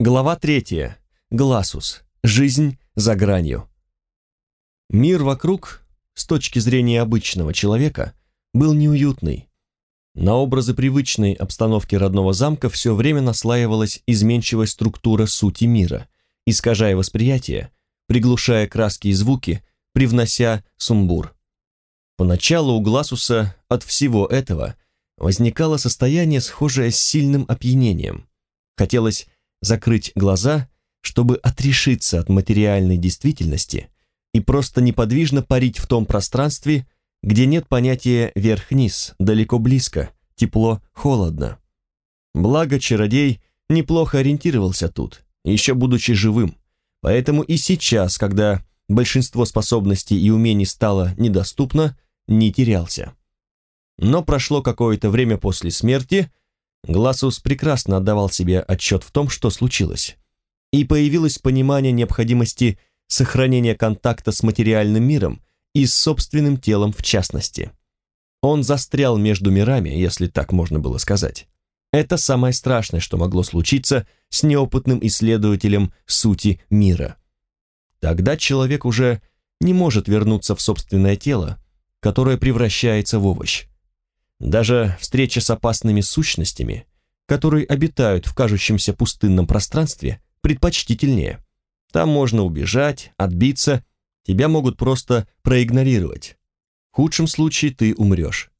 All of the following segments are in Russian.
Глава третья. Гласус. Жизнь за гранью. Мир вокруг, с точки зрения обычного человека, был неуютный. На образы привычной обстановки родного замка все время наслаивалась изменчивая структура сути мира, искажая восприятие, приглушая краски и звуки, привнося сумбур. Поначалу у Гласуса от всего этого возникало состояние, схожее с сильным опьянением. Хотелось закрыть глаза, чтобы отрешиться от материальной действительности и просто неподвижно парить в том пространстве, где нет понятия верх-низ, далеко-близко, тепло-холодно. Благо, чародей неплохо ориентировался тут, еще будучи живым, поэтому и сейчас, когда большинство способностей и умений стало недоступно, не терялся. Но прошло какое-то время после смерти, Гласус прекрасно отдавал себе отчет в том, что случилось. И появилось понимание необходимости сохранения контакта с материальным миром и с собственным телом в частности. Он застрял между мирами, если так можно было сказать. Это самое страшное, что могло случиться с неопытным исследователем сути мира. Тогда человек уже не может вернуться в собственное тело, которое превращается в овощ. Даже встреча с опасными сущностями, которые обитают в кажущемся пустынном пространстве, предпочтительнее. Там можно убежать, отбиться, тебя могут просто проигнорировать. В худшем случае ты умрешь.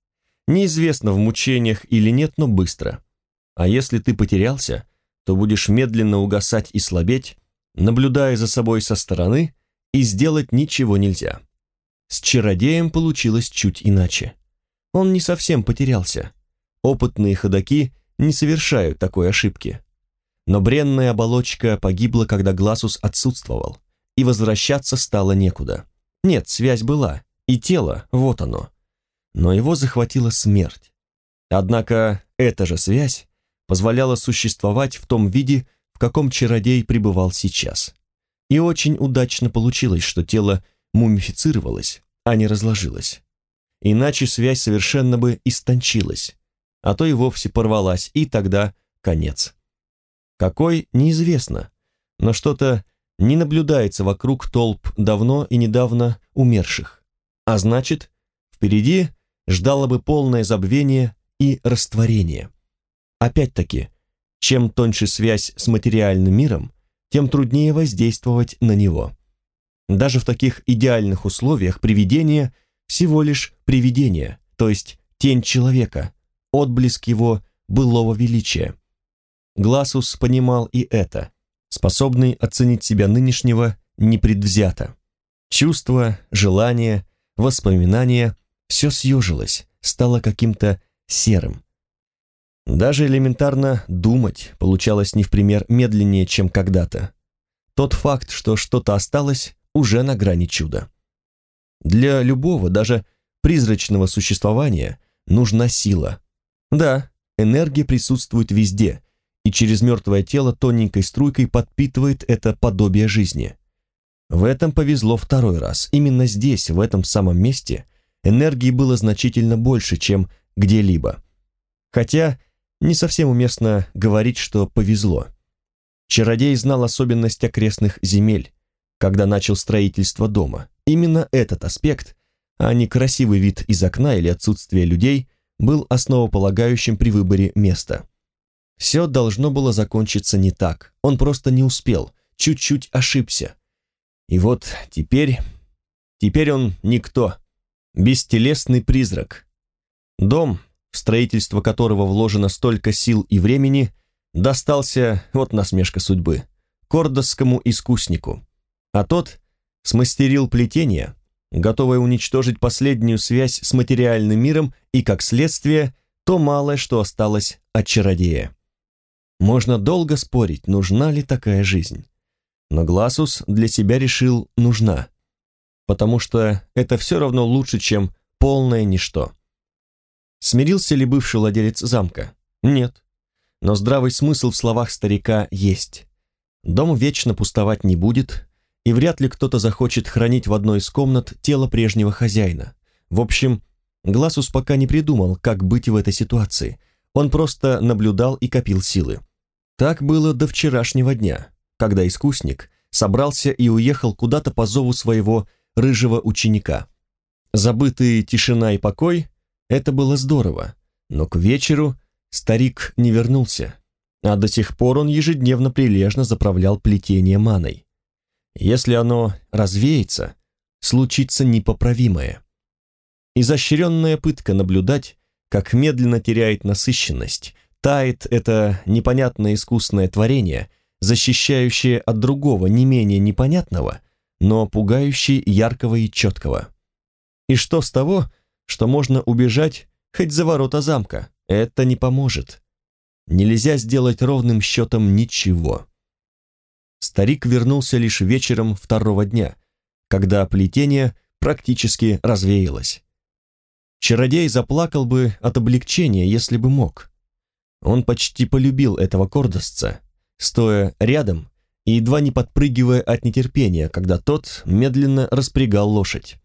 Неизвестно, в мучениях или нет, но быстро. А если ты потерялся, то будешь медленно угасать и слабеть, наблюдая за собой со стороны, и сделать ничего нельзя. С чародеем получилось чуть иначе. Он не совсем потерялся. Опытные ходаки не совершают такой ошибки. Но бренная оболочка погибла, когда Гласус отсутствовал, и возвращаться стало некуда. Нет, связь была, и тело, вот оно. Но его захватила смерть. Однако эта же связь позволяла существовать в том виде, в каком чародей пребывал сейчас. И очень удачно получилось, что тело мумифицировалось, а не разложилось иначе связь совершенно бы истончилась, а то и вовсе порвалась, и тогда конец. Какой, неизвестно, но что-то не наблюдается вокруг толп давно и недавно умерших, а значит, впереди ждало бы полное забвение и растворение. Опять-таки, чем тоньше связь с материальным миром, тем труднее воздействовать на него. Даже в таких идеальных условиях привидение – всего лишь привидение, то есть тень человека, отблеск его былого величия. Гласус понимал и это, способный оценить себя нынешнего непредвзято. Чувства, желания, воспоминания – все съежилось, стало каким-то серым. Даже элементарно думать получалось не в пример медленнее, чем когда-то. Тот факт, что что-то осталось, уже на грани чуда. Для любого, даже призрачного существования, нужна сила. Да, энергия присутствует везде, и через мертвое тело тоненькой струйкой подпитывает это подобие жизни. В этом повезло второй раз. Именно здесь, в этом самом месте, энергии было значительно больше, чем где-либо. Хотя не совсем уместно говорить, что повезло. Чародей знал особенность окрестных земель, когда начал строительство дома. Именно этот аспект, а не красивый вид из окна или отсутствие людей, был основополагающим при выборе места. Все должно было закончиться не так, он просто не успел, чуть-чуть ошибся. И вот теперь... Теперь он никто, бестелесный призрак. Дом, в строительство которого вложено столько сил и времени, достался, вот насмешка судьбы, кордосскому искуснику. А тот смастерил плетение, готовое уничтожить последнюю связь с материальным миром и, как следствие, то малое, что осталось от чародея. Можно долго спорить, нужна ли такая жизнь. Но Гласус для себя решил «нужна», потому что это все равно лучше, чем полное ничто. Смирился ли бывший владелец замка? Нет. Но здравый смысл в словах старика есть. Дом вечно пустовать не будет, и вряд ли кто-то захочет хранить в одной из комнат тело прежнего хозяина. В общем, Гласус пока не придумал, как быть в этой ситуации. Он просто наблюдал и копил силы. Так было до вчерашнего дня, когда искусник собрался и уехал куда-то по зову своего рыжего ученика. Забытые тишина и покой — это было здорово, но к вечеру старик не вернулся, а до сих пор он ежедневно прилежно заправлял плетение маной. Если оно развеется, случится непоправимое. Изощренная пытка наблюдать, как медленно теряет насыщенность, тает это непонятное искусное творение, защищающее от другого не менее непонятного, но пугающее яркого и четкого. И что с того, что можно убежать хоть за ворота замка? Это не поможет. Нельзя сделать ровным счетом ничего. Старик вернулся лишь вечером второго дня, когда плетение практически развеялось. Чародей заплакал бы от облегчения, если бы мог. Он почти полюбил этого кордосца, стоя рядом и едва не подпрыгивая от нетерпения, когда тот медленно распрягал лошадь.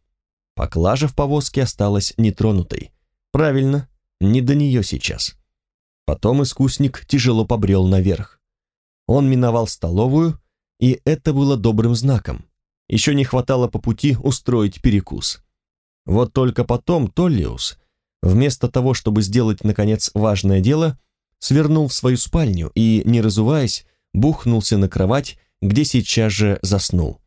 Поклажа в повозке осталась нетронутой. Правильно, не до нее сейчас. Потом искусник тяжело побрел наверх. Он миновал столовую, и это было добрым знаком. Еще не хватало по пути устроить перекус. Вот только потом Толлиус, вместо того, чтобы сделать, наконец, важное дело, свернул в свою спальню и, не разуваясь, бухнулся на кровать, где сейчас же заснул.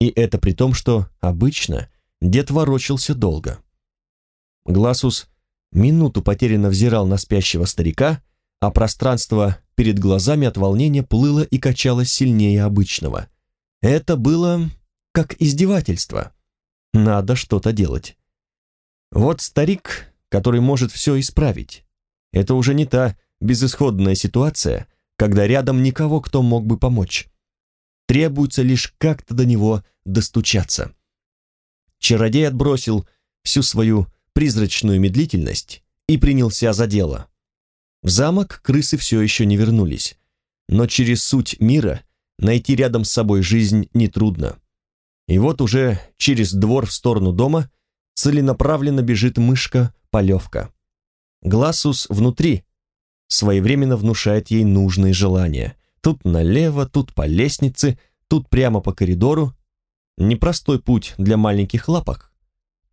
И это при том, что обычно дед ворочался долго. Гласус минуту потерянно взирал на спящего старика, а пространство перед глазами от волнения плыло и качалось сильнее обычного. Это было как издевательство. Надо что-то делать. Вот старик, который может все исправить. Это уже не та безысходная ситуация, когда рядом никого, кто мог бы помочь. Требуется лишь как-то до него достучаться. Чародей отбросил всю свою призрачную медлительность и принялся за дело. В замок крысы все еще не вернулись, но через суть мира найти рядом с собой жизнь нетрудно. И вот уже через двор в сторону дома – целенаправленно бежит мышка-полевка. Гласус внутри своевременно внушает ей нужные желания. Тут налево, тут по лестнице, тут прямо по коридору. Непростой путь для маленьких лапок.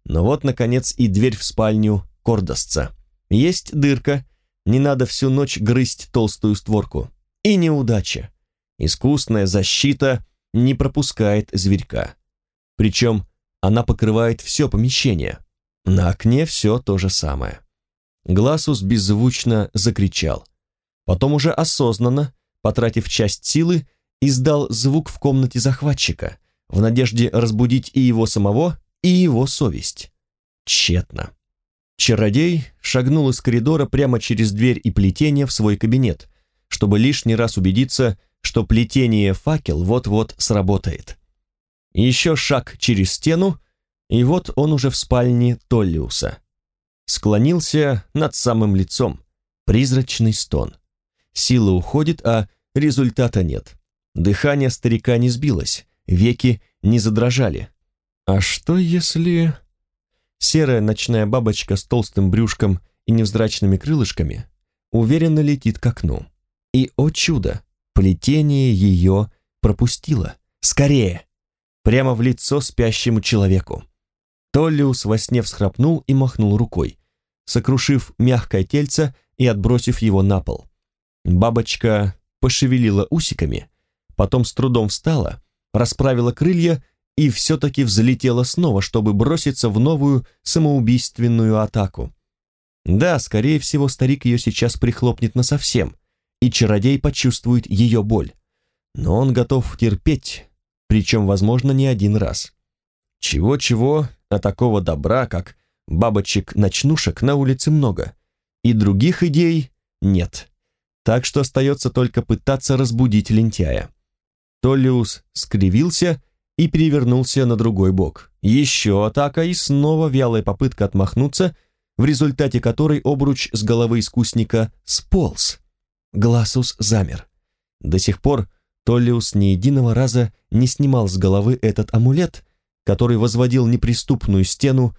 Но вот, наконец, и дверь в спальню Кордосца. Есть дырка, не надо всю ночь грызть толстую створку. И неудача. Искусная защита не пропускает зверька. Причем она покрывает все помещение. На окне все то же самое. Гласус беззвучно закричал. Потом уже осознанно, потратив часть силы, издал звук в комнате захватчика, в надежде разбудить и его самого, и его совесть. Тщетно. Чародей шагнул из коридора прямо через дверь и плетение в свой кабинет, чтобы лишний раз убедиться, что плетение факел вот-вот сработает. Еще шаг через стену, и вот он уже в спальне Толлиуса. Склонился над самым лицом. Призрачный стон. Сила уходит, а результата нет. Дыхание старика не сбилось, веки не задрожали. А что если... Серая ночная бабочка с толстым брюшком и невзрачными крылышками уверенно летит к окну. И, о чудо, плетение ее пропустило. Скорее! прямо в лицо спящему человеку. Толлиус во сне всхрапнул и махнул рукой, сокрушив мягкое тельце и отбросив его на пол. Бабочка пошевелила усиками, потом с трудом встала, расправила крылья и все-таки взлетела снова, чтобы броситься в новую самоубийственную атаку. Да, скорее всего, старик ее сейчас прихлопнет насовсем, и чародей почувствует ее боль. Но он готов терпеть, причем, возможно, не один раз. Чего-чего, а такого добра, как бабочек-ночнушек, на улице много, и других идей нет. Так что остается только пытаться разбудить лентяя. Толлиус скривился и перевернулся на другой бок. Еще атака и снова вялая попытка отмахнуться, в результате которой обруч с головы искусника сполз. Гласус замер. До сих пор Толлиус ни единого раза не снимал с головы этот амулет, который возводил неприступную стену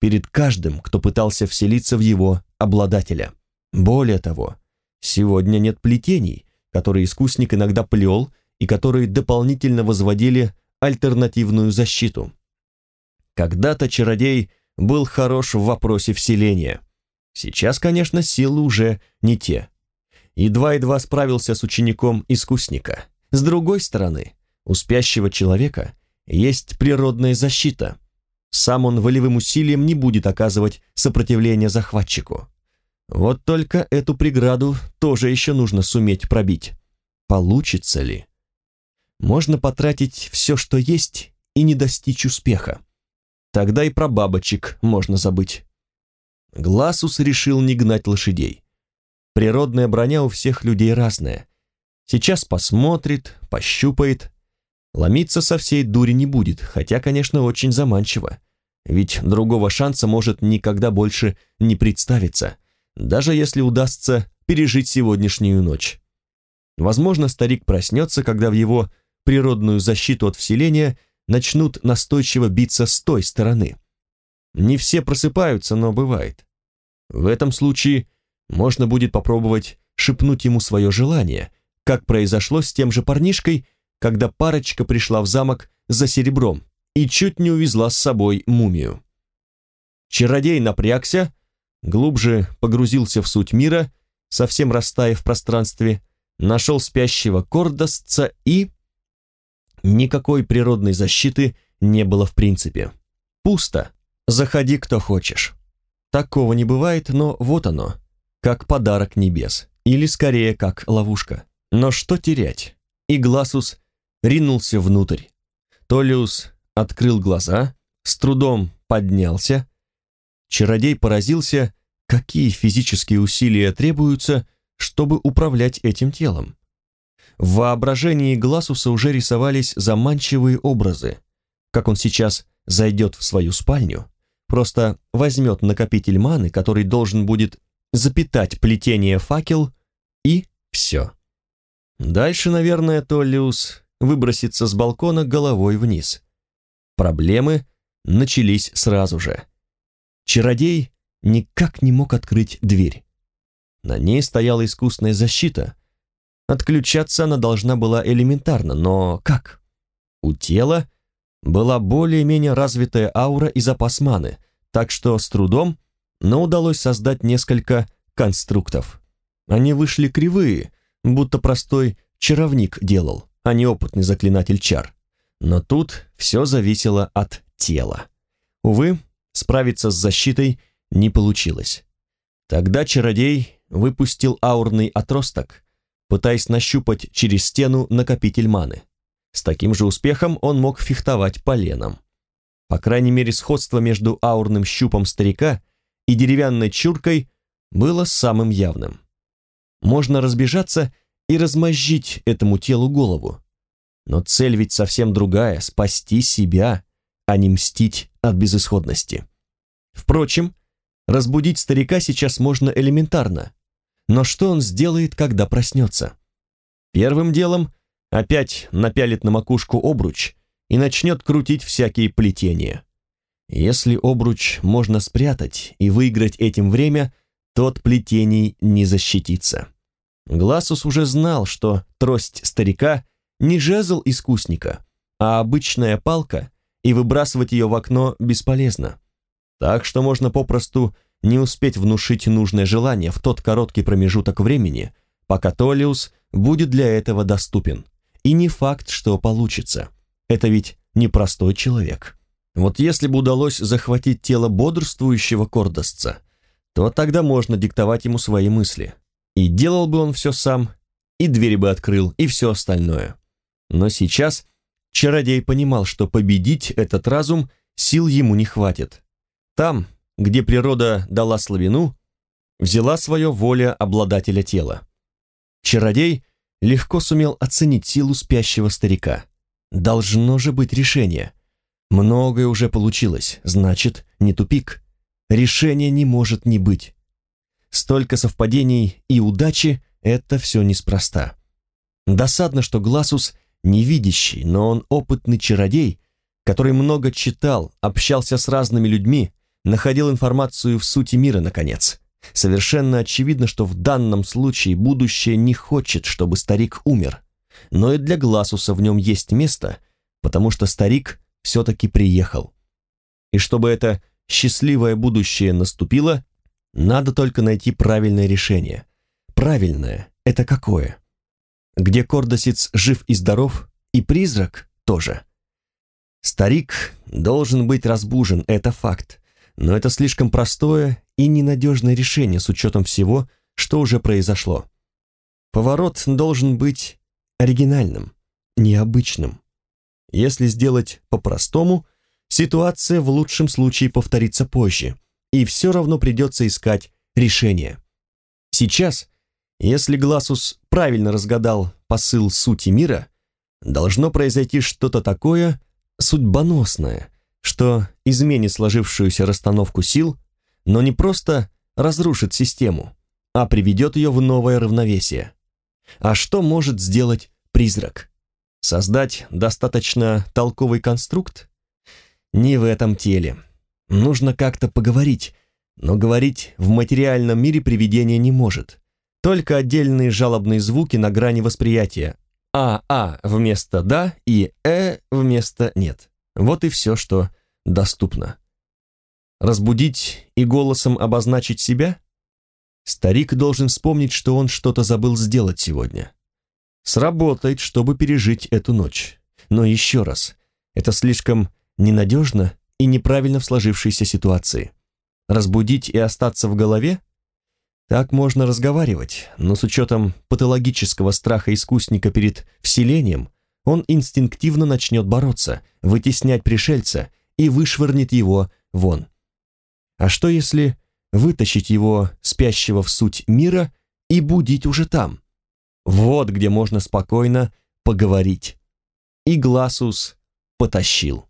перед каждым, кто пытался вселиться в его обладателя. Более того, сегодня нет плетений, которые искусник иногда плел и которые дополнительно возводили альтернативную защиту. Когда-то чародей был хорош в вопросе вселения. Сейчас, конечно, силы уже не те. Едва-едва справился с учеником искусника. С другой стороны, у спящего человека есть природная защита. Сам он волевым усилием не будет оказывать сопротивление захватчику. Вот только эту преграду тоже еще нужно суметь пробить. Получится ли? Можно потратить все, что есть, и не достичь успеха. Тогда и про бабочек можно забыть. Гласус решил не гнать лошадей. Природная броня у всех людей разная. Сейчас посмотрит, пощупает. Ломиться со всей дури не будет, хотя, конечно, очень заманчиво. Ведь другого шанса может никогда больше не представиться даже если удастся пережить сегодняшнюю ночь. Возможно, старик проснется, когда в его природную защиту от вселения начнут настойчиво биться с той стороны. Не все просыпаются, но бывает. В этом случае можно будет попробовать шепнуть ему свое желание, как произошло с тем же парнишкой, когда парочка пришла в замок за серебром и чуть не увезла с собой мумию. Чародей напрягся, глубже погрузился в суть мира, совсем растаяв в пространстве, нашел спящего кордосца и... Никакой природной защиты не было в принципе. Пусто. Заходи, кто хочешь. Такого не бывает, но вот оно, как подарок небес, или скорее как ловушка. Но что терять? И Гласус ринулся внутрь. Толиус открыл глаза, с трудом поднялся, Чародей поразился, какие физические усилия требуются, чтобы управлять этим телом. В воображении Гласуса уже рисовались заманчивые образы, как он сейчас зайдет в свою спальню, просто возьмет накопитель маны, который должен будет запитать плетение факел, и все. Дальше, наверное, Толлиус выбросится с балкона головой вниз. Проблемы начались сразу же. Чародей никак не мог открыть дверь. На ней стояла искусная защита. Отключаться она должна была элементарно, но как? У тела была более-менее развитая аура и запас маны, так что с трудом, но удалось создать несколько конструктов. Они вышли кривые, будто простой чаровник делал, а не опытный заклинатель чар. Но тут все зависело от тела. Увы, Справиться с защитой не получилось. Тогда чародей выпустил аурный отросток, пытаясь нащупать через стену накопитель маны. С таким же успехом он мог фехтовать поленом. По крайней мере, сходство между аурным щупом старика и деревянной чуркой было самым явным. Можно разбежаться и размозжить этому телу голову. Но цель ведь совсем другая — спасти себя, а не мстить от безысходности. Впрочем, разбудить старика сейчас можно элементарно. Но что он сделает, когда проснется? Первым делом опять напялит на макушку обруч и начнет крутить всякие плетения. Если обруч можно спрятать и выиграть этим время, то от плетений не защититься. Гласус уже знал, что трость старика не жезл искусника, а обычная палка, и выбрасывать ее в окно бесполезно. Так что можно попросту не успеть внушить нужное желание в тот короткий промежуток времени, пока Толиус будет для этого доступен. И не факт, что получится. Это ведь непростой человек. Вот если бы удалось захватить тело бодрствующего кордосца, то тогда можно диктовать ему свои мысли. И делал бы он все сам, и двери бы открыл, и все остальное. Но сейчас чародей понимал, что победить этот разум сил ему не хватит. Там, где природа дала славину, взяла свое воля обладателя тела. Чародей легко сумел оценить силу спящего старика. Должно же быть решение. Многое уже получилось, значит, не тупик. Решения не может не быть. Столько совпадений и удачи — это все неспроста. Досадно, что Гласус невидящий, но он опытный чародей, который много читал, общался с разными людьми, находил информацию в сути мира, наконец. Совершенно очевидно, что в данном случае будущее не хочет, чтобы старик умер. Но и для Гласуса в нем есть место, потому что старик все-таки приехал. И чтобы это счастливое будущее наступило, надо только найти правильное решение. Правильное — это какое? Где Кордосец жив и здоров, и призрак тоже. Старик должен быть разбужен, это факт, но это слишком простое и ненадежное решение с учетом всего, что уже произошло. Поворот должен быть оригинальным, необычным. Если сделать по-простому, ситуация в лучшем случае повторится позже, и все равно придется искать решение. Сейчас, если Гласус правильно разгадал посыл сути мира, должно произойти что-то такое судьбоносное, что изменит сложившуюся расстановку сил, но не просто разрушит систему, а приведет ее в новое равновесие. А что может сделать призрак? Создать достаточно толковый конструкт? Не в этом теле. Нужно как-то поговорить, но говорить в материальном мире привидение не может. Только отдельные жалобные звуки на грани восприятия. А-а вместо «да» и «э» вместо «нет». Вот и все, что доступно. Разбудить и голосом обозначить себя? Старик должен вспомнить, что он что-то забыл сделать сегодня. Сработает, чтобы пережить эту ночь. Но еще раз, это слишком ненадежно и неправильно в сложившейся ситуации. Разбудить и остаться в голове? Так можно разговаривать, но с учетом патологического страха искусника перед вселением, он инстинктивно начнет бороться, вытеснять пришельца и вышвырнет его вон. А что если вытащить его, спящего в суть мира, и будить уже там? Вот где можно спокойно поговорить. И Гласус потащил.